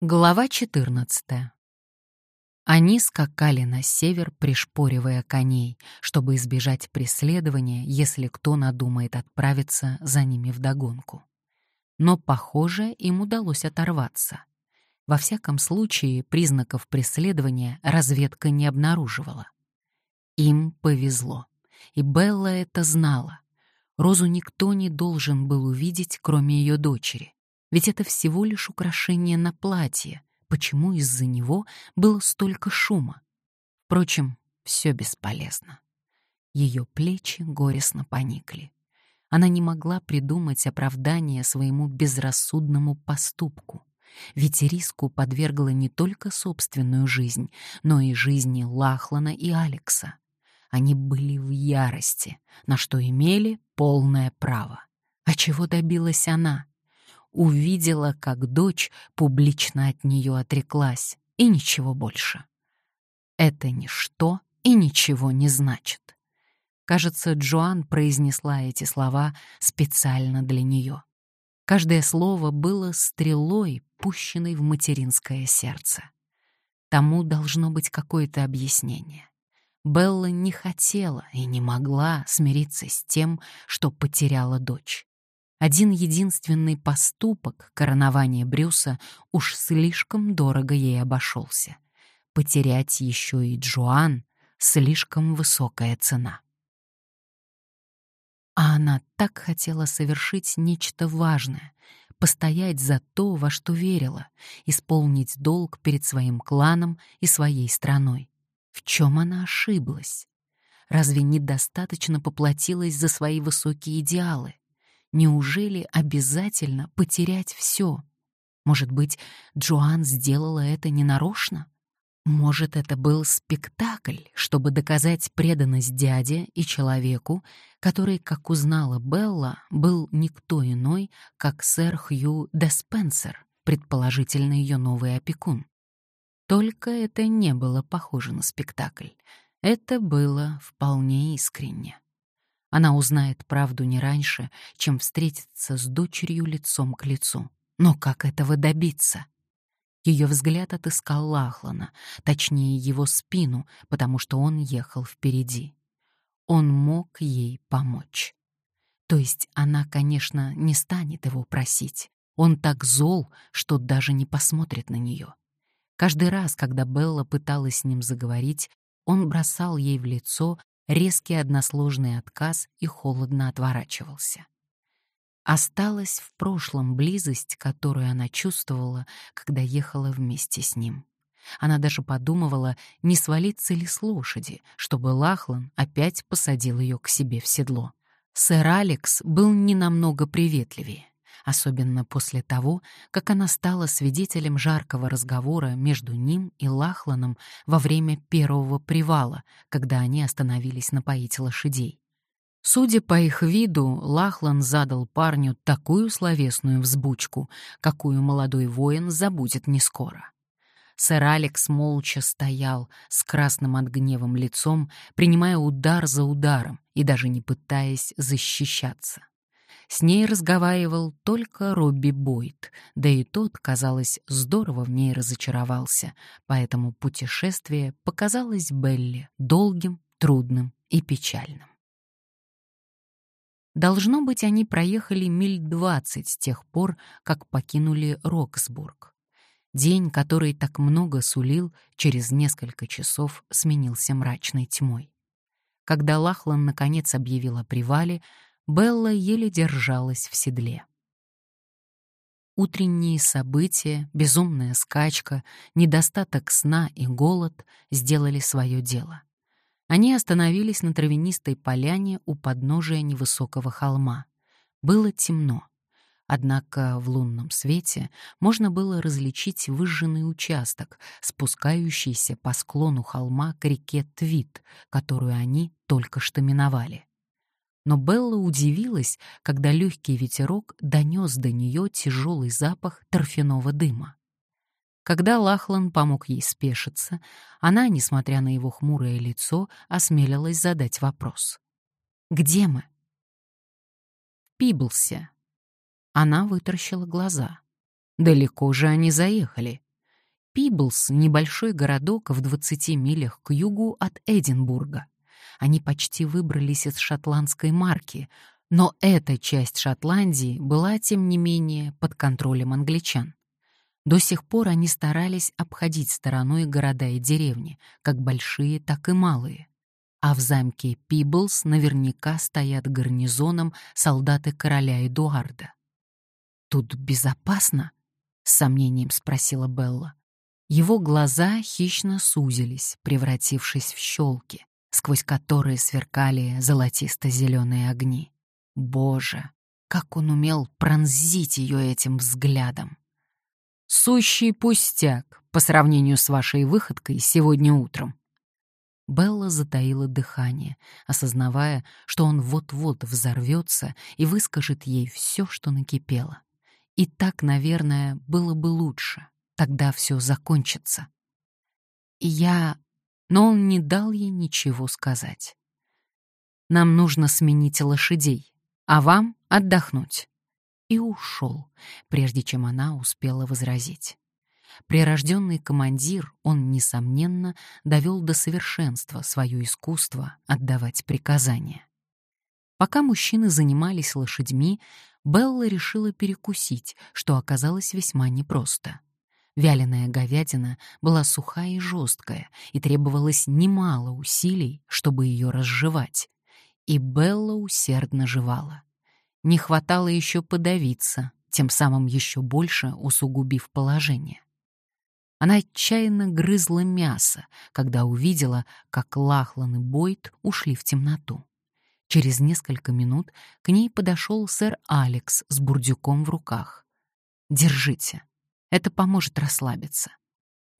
Глава 14. Они скакали на север, пришпоривая коней, чтобы избежать преследования, если кто надумает отправиться за ними вдогонку. Но, похоже, им удалось оторваться. Во всяком случае, признаков преследования разведка не обнаруживала. Им повезло, и Белла это знала. Розу никто не должен был увидеть, кроме ее дочери. Ведь это всего лишь украшение на платье. Почему из-за него было столько шума? Впрочем, все бесполезно. Ее плечи горестно поникли. Она не могла придумать оправдание своему безрассудному поступку. Ведь риску подвергла не только собственную жизнь, но и жизни Лахлана и Алекса. Они были в ярости, на что имели полное право. А чего добилась она? Увидела, как дочь публично от нее отреклась, и ничего больше. Это ничто и ничего не значит. Кажется, Джоан произнесла эти слова специально для нее. Каждое слово было стрелой, пущенной в материнское сердце. Тому должно быть какое-то объяснение. Белла не хотела и не могла смириться с тем, что потеряла дочь. Один единственный поступок коронования Брюса уж слишком дорого ей обошелся. Потерять еще и Джоан — слишком высокая цена. А она так хотела совершить нечто важное, постоять за то, во что верила, исполнить долг перед своим кланом и своей страной. В чем она ошиблась? Разве недостаточно поплатилась за свои высокие идеалы? Неужели обязательно потерять все? Может быть, Джоан сделала это ненарочно? Может, это был спектакль, чтобы доказать преданность дяде и человеку, который, как узнала Белла, был никто иной, как сэр Хью де Спенсер, предположительно ее новый опекун. Только это не было похоже на спектакль. Это было вполне искренне. Она узнает правду не раньше, чем встретится с дочерью лицом к лицу. Но как этого добиться? Ее взгляд отыскал Лахлана, точнее его спину, потому что он ехал впереди. Он мог ей помочь. То есть она, конечно, не станет его просить. Он так зол, что даже не посмотрит на нее. Каждый раз, когда Белла пыталась с ним заговорить, он бросал ей в лицо резкий односложный отказ и холодно отворачивался. Осталась в прошлом близость, которую она чувствовала, когда ехала вместе с ним. Она даже подумывала, не свалиться ли с лошади, чтобы Лахлан опять посадил ее к себе в седло. Сэр Алекс был не намного приветливее особенно после того, как она стала свидетелем жаркого разговора между ним и Лахланом во время первого привала, когда они остановились напоить лошадей. Судя по их виду, Лахлан задал парню такую словесную взбучку, какую молодой воин забудет не скоро. Сэр Алекс молча стоял с красным от гневом лицом, принимая удар за ударом и даже не пытаясь защищаться. С ней разговаривал только Робби Бойд, да и тот, казалось, здорово в ней разочаровался, поэтому путешествие показалось Белли долгим, трудным и печальным. Должно быть, они проехали миль двадцать с тех пор, как покинули Роксбург. День, который так много сулил, через несколько часов сменился мрачной тьмой. Когда Лахлан наконец объявил о привале, Белла еле держалась в седле. Утренние события, безумная скачка, недостаток сна и голод сделали свое дело. Они остановились на травянистой поляне у подножия невысокого холма. Было темно. Однако в лунном свете можно было различить выжженный участок, спускающийся по склону холма к реке Твит, которую они только что миновали но Белла удивилась, когда легкий ветерок донес до нее тяжелый запах торфяного дыма. Когда Лахлан помог ей спешиться, она, несмотря на его хмурое лицо, осмелилась задать вопрос. «Где мы?» «В Она вытаращила глаза. «Далеко же они заехали. Пиблс — небольшой городок в 20 милях к югу от Эдинбурга. Они почти выбрались из шотландской марки, но эта часть Шотландии была, тем не менее, под контролем англичан. До сих пор они старались обходить стороной города и деревни, как большие, так и малые. А в замке Пиблс наверняка стоят гарнизоном солдаты короля Эдуарда. «Тут безопасно?» — с сомнением спросила Белла. Его глаза хищно сузились, превратившись в щелки, сквозь которые сверкали золотисто-зеленые огни. Боже, как он умел пронзить ее этим взглядом! Сущий пустяк по сравнению с вашей выходкой сегодня утром. Белла затаила дыхание, осознавая, что он вот-вот взорвется и выскажет ей все, что накипело. И так, наверное, было бы лучше. Тогда все закончится. Я... Но он не дал ей ничего сказать. Нам нужно сменить лошадей, а вам отдохнуть. И ушел, прежде чем она успела возразить. Прирожденный командир, он, несомненно, довел до совершенства свое искусство отдавать приказания. Пока мужчины занимались лошадьми, Белла решила перекусить, что оказалось весьма непросто. Вяленая говядина была сухая и жесткая, и требовалось немало усилий, чтобы ее разжевать. И Белла усердно жевала. Не хватало еще подавиться, тем самым еще больше усугубив положение. Она отчаянно грызла мясо, когда увидела, как Лахлан и Бойд ушли в темноту. Через несколько минут к ней подошел сэр Алекс с бурдюком в руках. «Держите, это поможет расслабиться.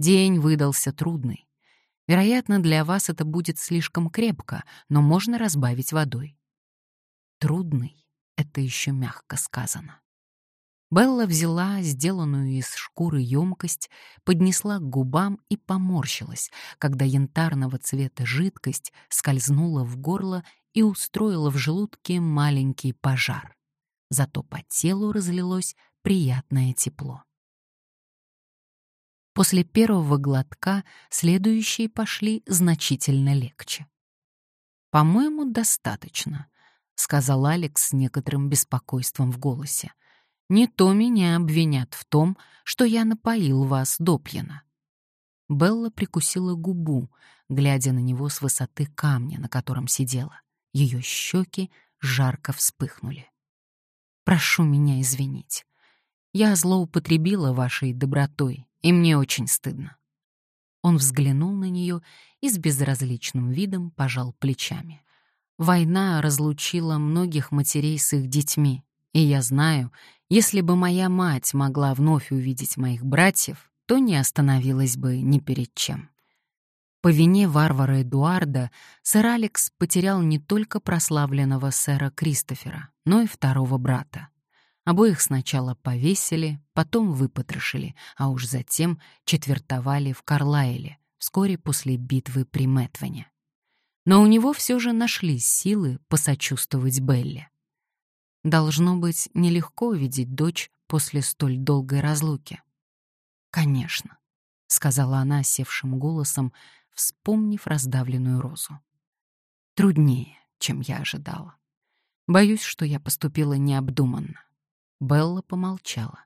День выдался трудный. Вероятно, для вас это будет слишком крепко, но можно разбавить водой». «Трудный» — это еще мягко сказано. Белла взяла сделанную из шкуры емкость, поднесла к губам и поморщилась, когда янтарного цвета жидкость скользнула в горло и устроила в желудке маленький пожар. Зато по телу разлилось приятное тепло. После первого глотка следующие пошли значительно легче. «По-моему, достаточно», — сказал Алекс с некоторым беспокойством в голосе. Не то меня обвинят в том, что я напоил вас допьяно. Белла прикусила губу, глядя на него с высоты камня, на котором сидела. Ее щеки жарко вспыхнули. «Прошу меня извинить. Я злоупотребила вашей добротой, и мне очень стыдно». Он взглянул на нее и с безразличным видом пожал плечами. Война разлучила многих матерей с их детьми, и я знаю, если бы моя мать могла вновь увидеть моих братьев, то не остановилась бы ни перед чем. По вине варвара Эдуарда сэр Алекс потерял не только прославленного сэра Кристофера, но и второго брата. Обоих сначала повесили, потом выпотрошили, а уж затем четвертовали в Карлайле, вскоре после битвы при Мэтвене. Но у него все же нашлись силы посочувствовать Белле. Должно быть нелегко видеть дочь после столь долгой разлуки. «Конечно», — сказала она севшим голосом, вспомнив раздавленную розу. «Труднее, чем я ожидала. Боюсь, что я поступила необдуманно». Белла помолчала.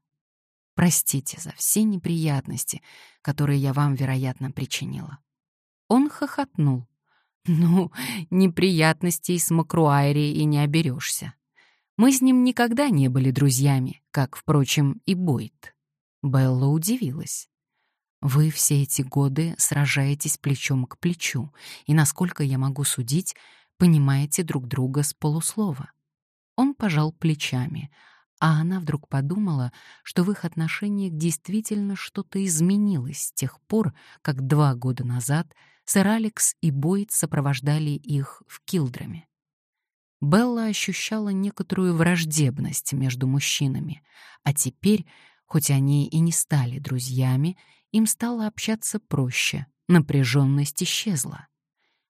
«Простите за все неприятности, которые я вам, вероятно, причинила». Он хохотнул. «Ну, неприятностей с Макруайри и не оберешься. Мы с ним никогда не были друзьями, как, впрочем, и Бойд. Белла удивилась. Вы все эти годы сражаетесь плечом к плечу, и, насколько я могу судить, понимаете друг друга с полуслова. Он пожал плечами, а она вдруг подумала, что в их отношениях действительно что-то изменилось с тех пор, как два года назад сэр Алекс и Бойд сопровождали их в Килдраме. Белла ощущала некоторую враждебность между мужчинами, а теперь, хоть они и не стали друзьями, им стало общаться проще, напряженность исчезла.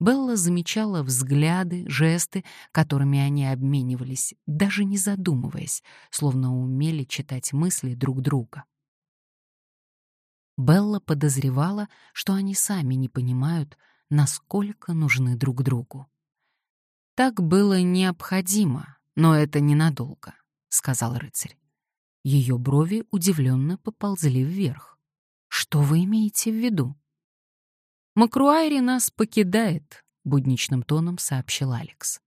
Белла замечала взгляды, жесты, которыми они обменивались, даже не задумываясь, словно умели читать мысли друг друга. Белла подозревала, что они сами не понимают, насколько нужны друг другу. «Так было необходимо, но это ненадолго», — сказал рыцарь. Ее брови удивленно поползли вверх. «Что вы имеете в виду?» «Макруайри нас покидает», — будничным тоном сообщил Алекс.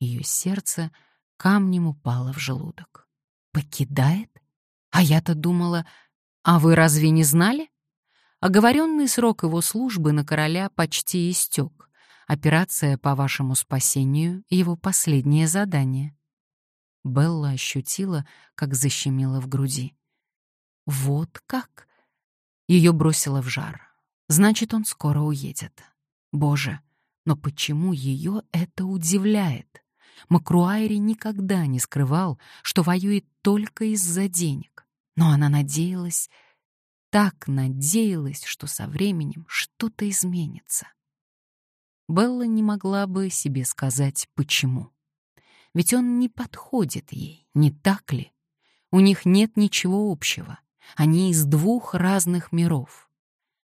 Ее сердце камнем упало в желудок. «Покидает? А я-то думала... А вы разве не знали?» Оговоренный срок его службы на короля почти истек. Операция по вашему спасению — его последнее задание. Белла ощутила, как защемило в груди. «Вот как?» Ее бросило в жар. Значит, он скоро уедет. Боже, но почему ее это удивляет? Макруайри никогда не скрывал, что воюет только из-за денег. Но она надеялась, так надеялась, что со временем что-то изменится. Белла не могла бы себе сказать, почему. Ведь он не подходит ей, не так ли? У них нет ничего общего. Они из двух разных миров.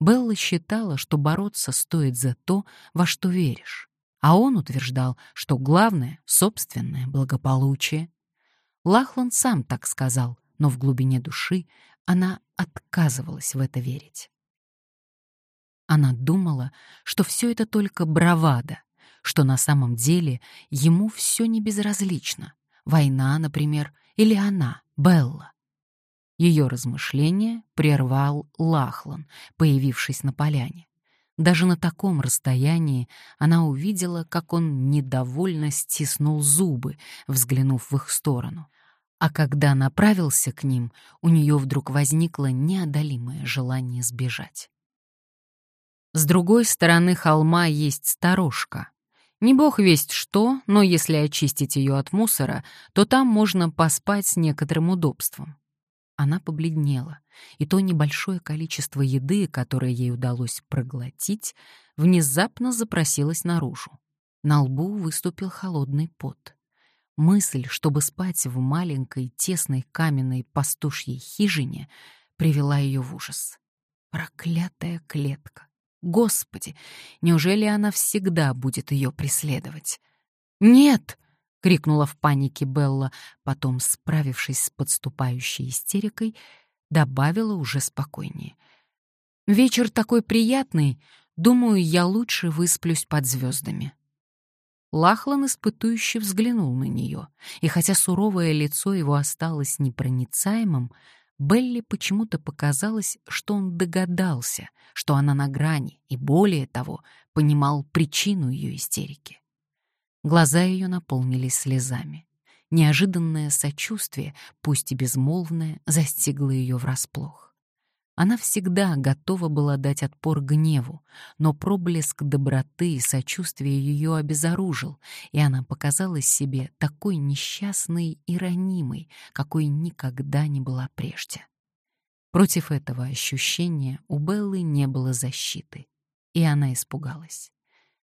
Белла считала, что бороться стоит за то, во что веришь, а он утверждал, что главное — собственное благополучие. Лахлан сам так сказал, но в глубине души она отказывалась в это верить. Она думала, что все это только бравада, что на самом деле ему все не безразлично. Война, например, или она, Белла. Ее размышления прервал Лахлан, появившись на поляне. Даже на таком расстоянии она увидела, как он недовольно стиснул зубы, взглянув в их сторону. А когда направился к ним, у нее вдруг возникло неодолимое желание сбежать. С другой стороны холма есть сторожка. Не бог весть что, но если очистить ее от мусора, то там можно поспать с некоторым удобством. Она побледнела, и то небольшое количество еды, которое ей удалось проглотить, внезапно запросилось наружу. На лбу выступил холодный пот. Мысль, чтобы спать в маленькой, тесной каменной пастушьей хижине, привела ее в ужас. Проклятая клетка! Господи, неужели она всегда будет ее преследовать? «Нет!» — крикнула в панике Белла, потом, справившись с подступающей истерикой, добавила уже спокойнее. «Вечер такой приятный, думаю, я лучше высплюсь под звездами». Лахлан испытующе взглянул на нее, и хотя суровое лицо его осталось непроницаемым, Белли почему-то показалось, что он догадался, что она на грани, и более того, понимал причину ее истерики. Глаза ее наполнились слезами. Неожиданное сочувствие, пусть и безмолвное, застигло ее врасплох. Она всегда готова была дать отпор гневу, но проблеск доброты и сочувствия ее обезоружил, и она показалась себе такой несчастной и ранимой, какой никогда не была прежде. Против этого ощущения у Беллы не было защиты, и она испугалась.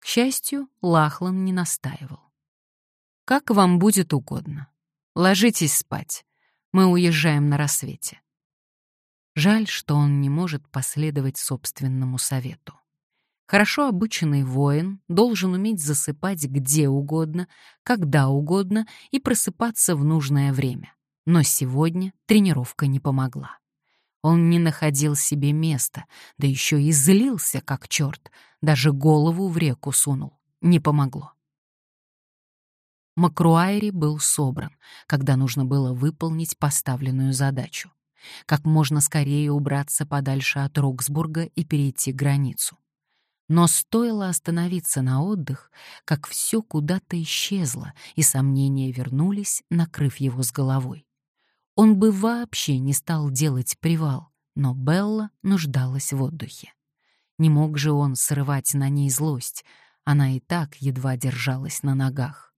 К счастью, Лахлан не настаивал. «Как вам будет угодно. Ложитесь спать. Мы уезжаем на рассвете». Жаль, что он не может последовать собственному совету. Хорошо обученный воин должен уметь засыпать где угодно, когда угодно и просыпаться в нужное время. Но сегодня тренировка не помогла. Он не находил себе места, да еще и злился, как черт, даже голову в реку сунул. Не помогло. Макруайри был собран, когда нужно было выполнить поставленную задачу. Как можно скорее убраться подальше от Роксбурга и перейти границу. Но стоило остановиться на отдых, как все куда-то исчезло, и сомнения вернулись, накрыв его с головой. Он бы вообще не стал делать привал, но Белла нуждалась в отдыхе. Не мог же он срывать на ней злость, она и так едва держалась на ногах.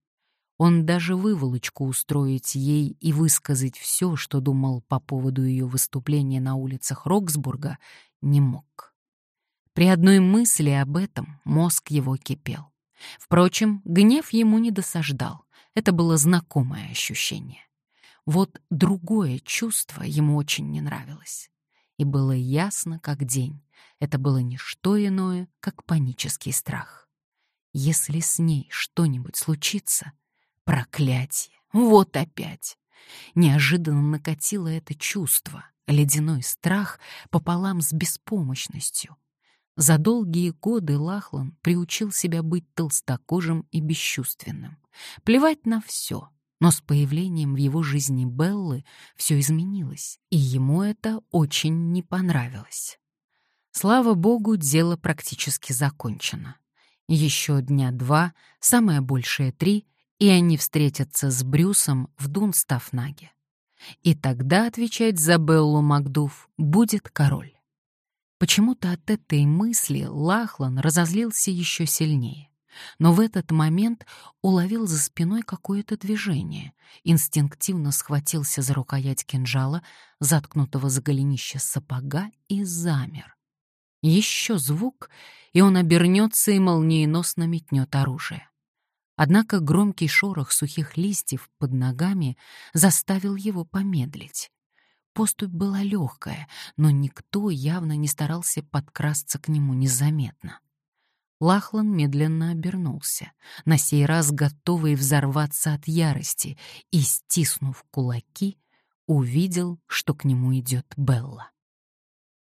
Он даже выволочку устроить ей и высказать все, что думал по поводу ее выступления на улицах Роксбурга, не мог. При одной мысли об этом мозг его кипел. Впрочем, гнев ему не досаждал, это было знакомое ощущение. Вот другое чувство ему очень не нравилось. И было ясно, как день. Это было не что иное, как панический страх. Если с ней что-нибудь случится, проклятие, вот опять. Неожиданно накатило это чувство, ледяной страх пополам с беспомощностью. За долгие годы Лахлан приучил себя быть толстокожим и бесчувственным. Плевать на все, но с появлением в его жизни Беллы все изменилось, и ему это очень не понравилось. Слава богу, дело практически закончено. Еще дня два, самое большее три, и они встретятся с Брюсом в Дунстафнаге. И тогда отвечать за Беллу Макдув будет король. Почему-то от этой мысли Лахлан разозлился еще сильнее. Но в этот момент уловил за спиной какое-то движение, инстинктивно схватился за рукоять кинжала, заткнутого за голенище сапога, и замер. Еще звук, и он обернется и молниеносно метнет оружие. Однако громкий шорох сухих листьев под ногами заставил его помедлить. Поступь была легкая, но никто явно не старался подкрасться к нему незаметно. Лахлан медленно обернулся, на сей раз готовый взорваться от ярости, и, стиснув кулаки, увидел, что к нему идет Белла.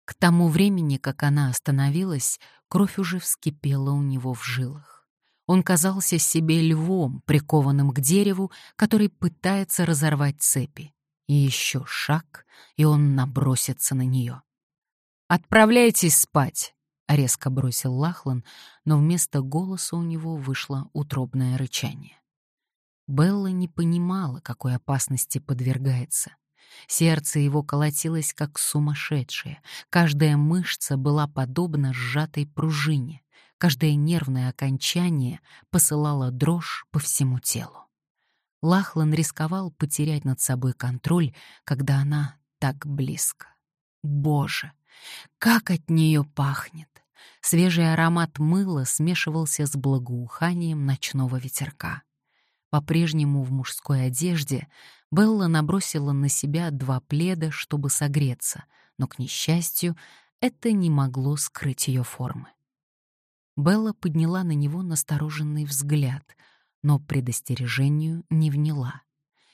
К тому времени, как она остановилась, кровь уже вскипела у него в жилах. Он казался себе львом, прикованным к дереву, который пытается разорвать цепи. И еще шаг, и он набросится на нее. «Отправляйтесь спать!» — резко бросил Лахлан, но вместо голоса у него вышло утробное рычание. Белла не понимала, какой опасности подвергается. Сердце его колотилось как сумасшедшее, каждая мышца была подобна сжатой пружине, каждое нервное окончание посылало дрожь по всему телу. Лахлан рисковал потерять над собой контроль, когда она так близко. Боже, как от нее пахнет! Свежий аромат мыла смешивался с благоуханием ночного ветерка. По-прежнему в мужской одежде Белла набросила на себя два пледа, чтобы согреться, но, к несчастью, это не могло скрыть ее формы. Белла подняла на него настороженный взгляд — но предостережению не вняла.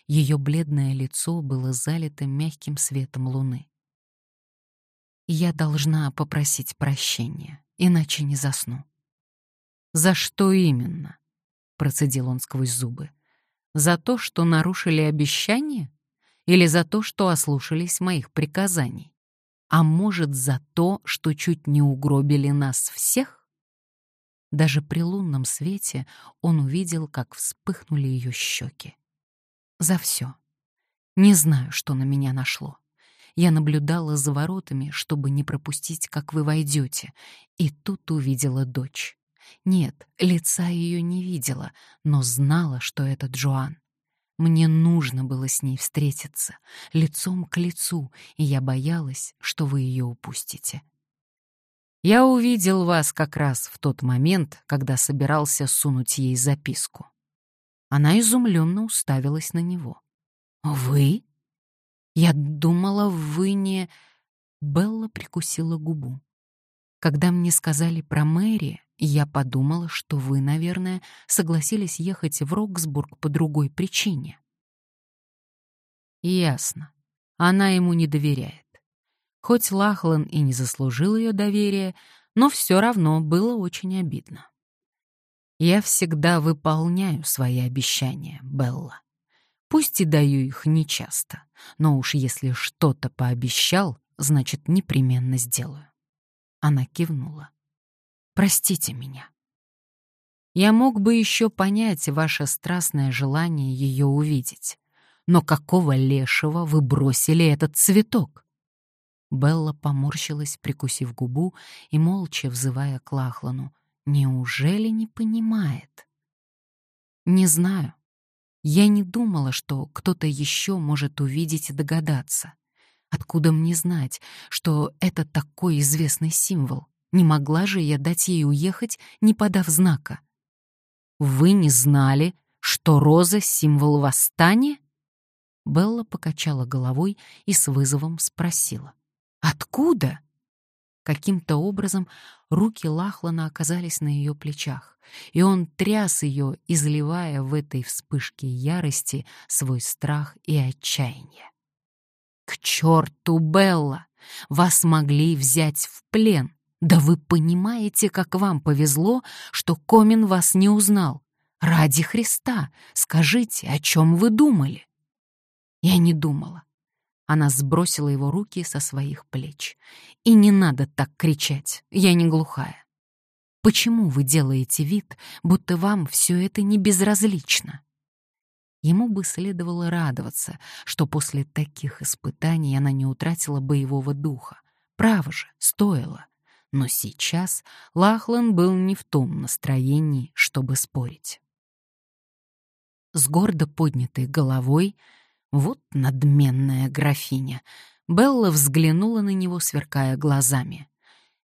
Ее бледное лицо было залито мягким светом луны. «Я должна попросить прощения, иначе не засну». «За что именно?» — процедил он сквозь зубы. «За то, что нарушили обещание? Или за то, что ослушались моих приказаний? А может, за то, что чуть не угробили нас всех?» Даже при лунном свете он увидел, как вспыхнули ее щеки. За все. Не знаю, что на меня нашло. Я наблюдала за воротами, чтобы не пропустить, как вы войдете, и тут увидела дочь. Нет, лица ее не видела, но знала, что это Джоан. Мне нужно было с ней встретиться, лицом к лицу, и я боялась, что вы ее упустите. Я увидел вас как раз в тот момент, когда собирался сунуть ей записку. Она изумленно уставилась на него. «Вы? Я думала, вы не...» Белла прикусила губу. Когда мне сказали про Мэри, я подумала, что вы, наверное, согласились ехать в Роксбург по другой причине. Ясно. Она ему не доверяет. Хоть Лахлан и не заслужил ее доверия, но все равно было очень обидно. Я всегда выполняю свои обещания, Белла. Пусть и даю их нечасто, но уж если что-то пообещал, значит, непременно сделаю. Она кивнула. Простите меня. Я мог бы еще понять ваше страстное желание ее увидеть. Но какого лешего вы бросили этот цветок? Белла поморщилась, прикусив губу и молча взывая к Лахлану. Неужели не понимает? Не знаю. Я не думала, что кто-то еще может увидеть и догадаться. Откуда мне знать, что это такой известный символ? Не могла же я дать ей уехать, не подав знака. Вы не знали, что роза — символ восстания? Белла покачала головой и с вызовом спросила. Откуда? Каким-то образом руки Лахлана оказались на ее плечах, и он тряс ее, изливая в этой вспышке ярости свой страх и отчаяние. «К черту, Белла! Вас могли взять в плен! Да вы понимаете, как вам повезло, что Комин вас не узнал! Ради Христа, скажите, о чем вы думали?» Я не думала. Она сбросила его руки со своих плеч. «И не надо так кричать, я не глухая. Почему вы делаете вид, будто вам все это не безразлично?» Ему бы следовало радоваться, что после таких испытаний она не утратила боевого духа. Право же, стоило. Но сейчас Лахлан был не в том настроении, чтобы спорить. С гордо поднятой головой вот надменная графиня. Белла взглянула на него, сверкая глазами.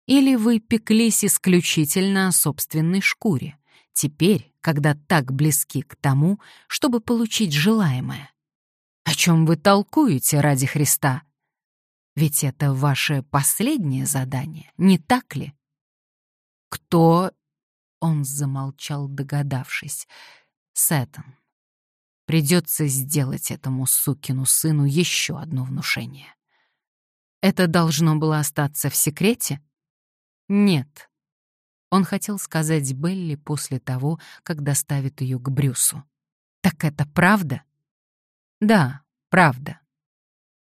Или вы пеклись исключительно о собственной шкуре, теперь, когда так близки к тому, чтобы получить желаемое? О чем вы толкуете ради Христа? Ведь это ваше последнее задание, не так ли? Кто... Он замолчал, догадавшись. Сеттон. Придется сделать этому сукину сыну еще одно внушение. Это должно было остаться в секрете? Нет. Он хотел сказать Белли после того, как доставит ее к Брюсу. Так это правда? Да, правда.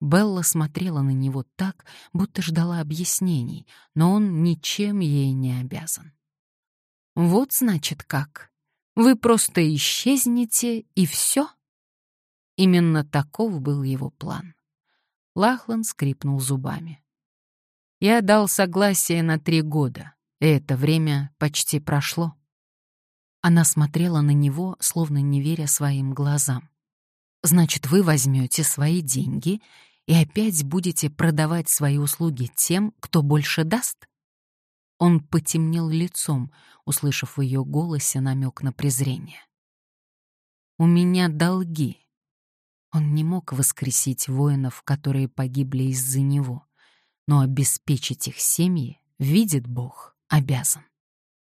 Белла смотрела на него так, будто ждала объяснений, но он ничем ей не обязан. Вот значит как. Вы просто исчезнете, и все? Именно таков был его план. Лахлан скрипнул зубами. Я дал согласие на три года, и это время почти прошло. Она смотрела на него, словно не веря своим глазам. «Значит, вы возьмете свои деньги и опять будете продавать свои услуги тем, кто больше даст?» Он потемнел лицом, услышав в ее голосе намек на презрение. «У меня долги», он не мог воскресить воинов, которые погибли из-за него, но обеспечить их семьи, видит Бог, обязан.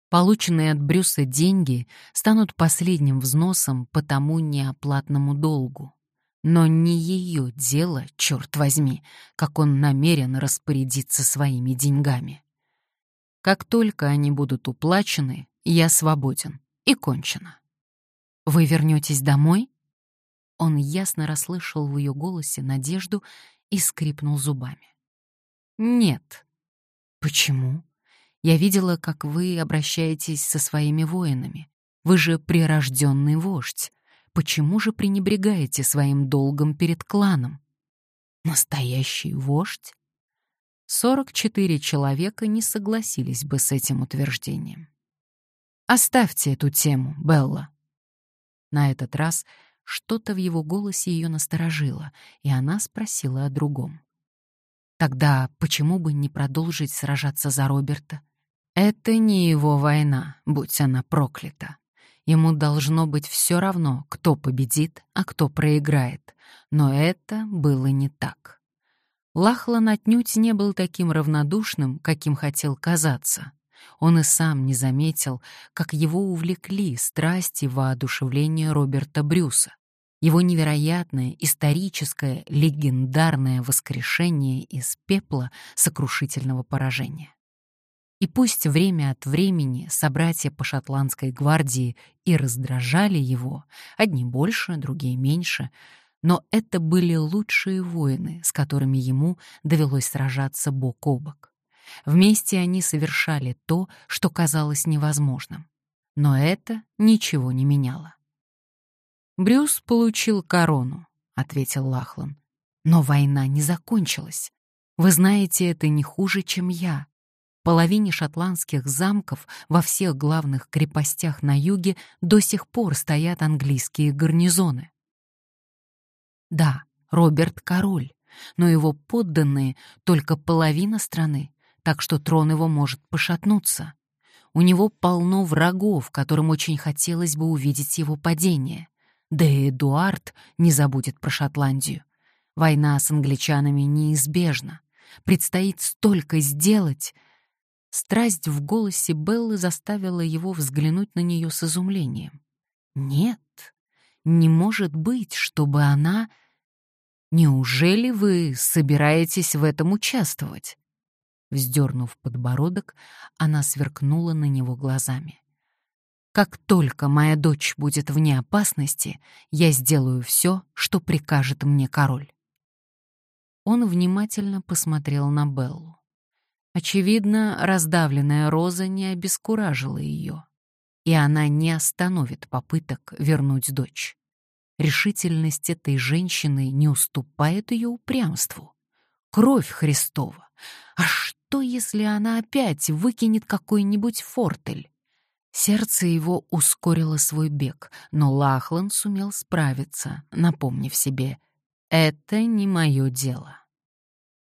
Полученные от Брюса деньги станут последним взносом по тому неоплатному долгу. Но не ее дело, черт возьми, как он намерен распорядиться своими деньгами. Как только они будут уплачены, я свободен. И кончено. Вы вернетесь домой? Он ясно расслышал в ее голосе надежду и скрипнул зубами. «Нет». «Почему? Я видела, как вы обращаетесь со своими воинами. Вы же прирожденный вождь. Почему же пренебрегаете своим долгом перед кланом? Настоящий вождь? Сорок четыре человека не согласились бы с этим утверждением. Оставьте эту тему, Белла. На этот раз что-то в его голосе ее насторожило, и она спросила о другом. Тогда почему бы не продолжить сражаться за Роберта? Это не его война, будь она проклята. Ему должно быть все равно, кто победит, а кто проиграет. Но это было не так. Лахлан отнюдь не был таким равнодушным, каким хотел казаться. Он и сам не заметил, как его увлекли страсти воодушевления Роберта Брюса, его невероятное, историческое, легендарное воскрешение из пепла сокрушительного поражения. И пусть время от времени собратья по шотландской гвардии и раздражали его, одни больше, другие меньше, но это были лучшие воины, с которыми ему довелось сражаться бок о бок. Вместе они совершали то, что казалось невозможным. Но это ничего не меняло. «Брюс получил корону», — ответил Лахлан. «Но война не закончилась. Вы знаете это не хуже, чем я. Половине шотландских замков во всех главных крепостях на юге до сих пор стоят английские гарнизоны. Да, Роберт король, но его подданные — только половина страны, так что трон его может пошатнуться. У него полно врагов, которым очень хотелось бы увидеть его падение. Да и Эдуард не забудет про Шотландию. Война с англичанами неизбежна. предстоит столько сделать. Страсть в голосе Беллы заставила его взглянуть на нее с изумлением. Нет, не может быть, чтобы она... Неужели вы собираетесь в этом участвовать? Вздернув подбородок, она сверкнула на него глазами. Как только моя дочь будет вне опасности, я сделаю все, что прикажет мне король. Он внимательно посмотрел на Беллу. Очевидно, раздавленная роза не обескуражила ее, и она не остановит попыток вернуть дочь. Решительность этой женщины не уступает ее упрямству. Кровь Христова. А что, если она опять выкинет какой-нибудь фортель? Сердце его ускорило свой бег, но Лахлан сумел справиться, напомнив себе «Это не мое дело».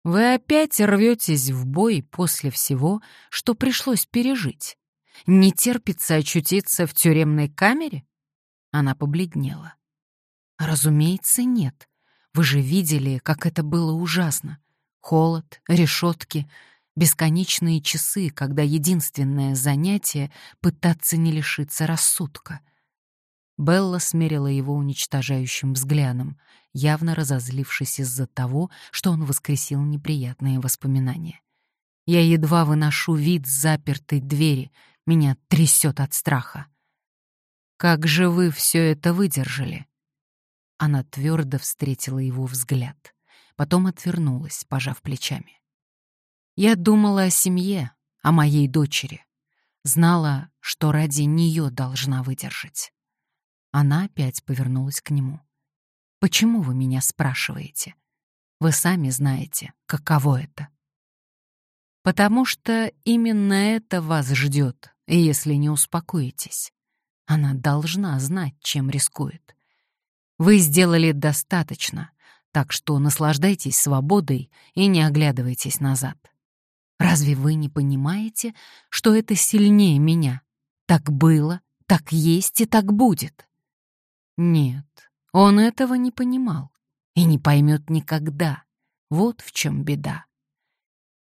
Вы опять рветесь в бой после всего, что пришлось пережить. Не терпится очутиться в тюремной камере? Она побледнела. Разумеется, нет. Вы же видели, как это было ужасно. Холод, решетки, Бесконечные часы, когда единственное занятие — пытаться не лишиться рассудка. Белла смерила его уничтожающим взглядом, явно разозлившись из-за того, что он воскресил неприятные воспоминания. «Я едва выношу вид запертой двери, меня трясет от страха». «Как же вы все это выдержали?» Она твердо встретила его взгляд, потом отвернулась, пожав плечами. Я думала о семье, о моей дочери. Знала, что ради нее должна выдержать. Она опять повернулась к нему. «Почему вы меня спрашиваете? Вы сами знаете, каково это». «Потому что именно это вас ждет, если не успокоитесь. Она должна знать, чем рискует. Вы сделали достаточно, так что наслаждайтесь свободой и не оглядывайтесь назад». Разве вы не понимаете, что это сильнее меня? Так было, так есть и так будет. Нет, он этого не понимал и не поймет никогда. Вот в чем беда.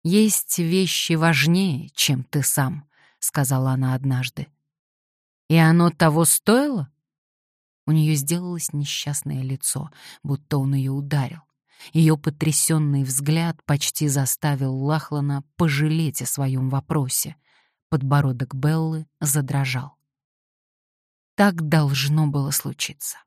Есть вещи важнее, чем ты сам, сказала она однажды. И оно того стоило? У нее сделалось несчастное лицо, будто он ее ударил. Ее потрясенный взгляд почти заставил Лахлана пожалеть о своем вопросе. Подбородок Беллы задрожал. Так должно было случиться.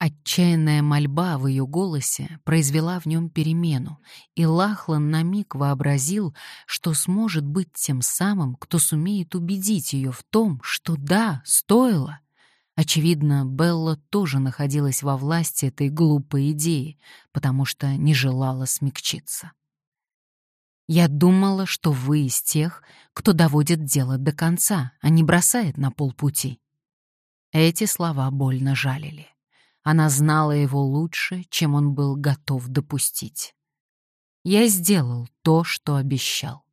Отчаянная мольба в ее голосе произвела в нем перемену, и Лахлан на миг вообразил, что сможет быть тем самым, кто сумеет убедить ее в том, что да, стоило — Очевидно, Белла тоже находилась во власти этой глупой идеи, потому что не желала смягчиться. «Я думала, что вы из тех, кто доводит дело до конца, а не бросает на полпути». Эти слова больно жалили. Она знала его лучше, чем он был готов допустить. «Я сделал то, что обещал.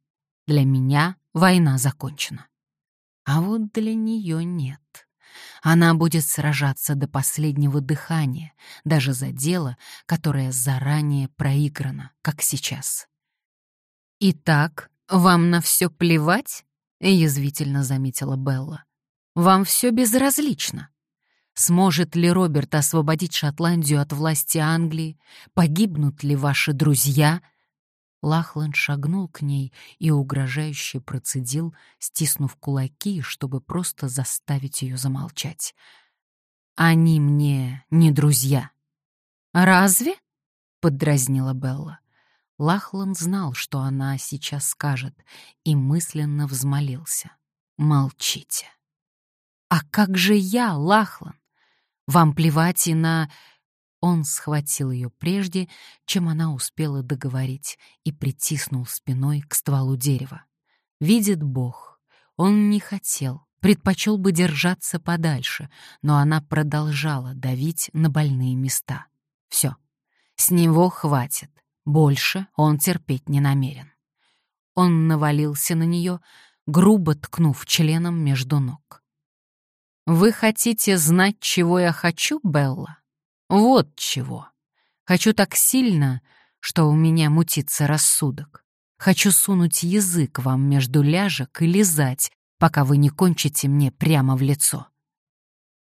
Для меня война закончена. А вот для нее нет». Она будет сражаться до последнего дыхания, даже за дело, которое заранее проиграно, как сейчас. «Итак, вам на все плевать?» — язвительно заметила Белла. «Вам все безразлично. Сможет ли Роберт освободить Шотландию от власти Англии? Погибнут ли ваши друзья?» Лахлан шагнул к ней и угрожающе процедил, стиснув кулаки, чтобы просто заставить ее замолчать. «Они мне не друзья». «Разве?» — поддразнила Белла. Лахлан знал, что она сейчас скажет, и мысленно взмолился. «Молчите». «А как же я, Лахлан? Вам плевать и на...» Он схватил ее прежде, чем она успела договорить, и притиснул спиной к стволу дерева. Видит Бог, он не хотел, предпочел бы держаться подальше, но она продолжала давить на больные места. Все, с него хватит, больше он терпеть не намерен. Он навалился на нее, грубо ткнув членом между ног. «Вы хотите знать, чего я хочу, Белла?» Вот чего. Хочу так сильно, что у меня мутится рассудок. Хочу сунуть язык вам между ляжек и лизать, пока вы не кончите мне прямо в лицо».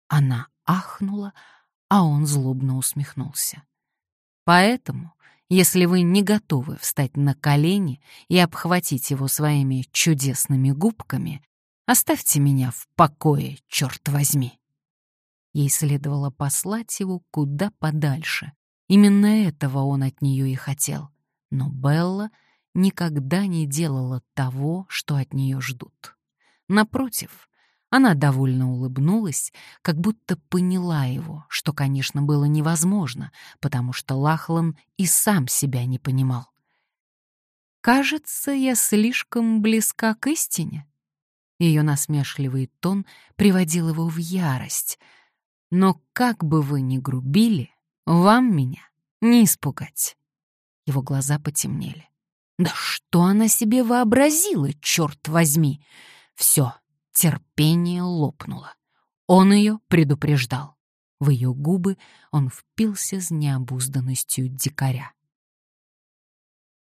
Она ахнула, а он злобно усмехнулся. «Поэтому, если вы не готовы встать на колени и обхватить его своими чудесными губками, оставьте меня в покое, черт возьми». Ей следовало послать его куда подальше. Именно этого он от нее и хотел. Но Белла никогда не делала того, что от нее ждут. Напротив, она довольно улыбнулась, как будто поняла его, что, конечно, было невозможно, потому что Лахлан и сам себя не понимал. «Кажется, я слишком близка к истине». Ее насмешливый тон приводил его в ярость. «Но как бы вы ни грубили, вам меня не испугать». Его глаза потемнели. Да что она себе вообразила, черт возьми! Все, терпение лопнуло. Он ее предупреждал. В ее губы он впился с необузданностью дикаря.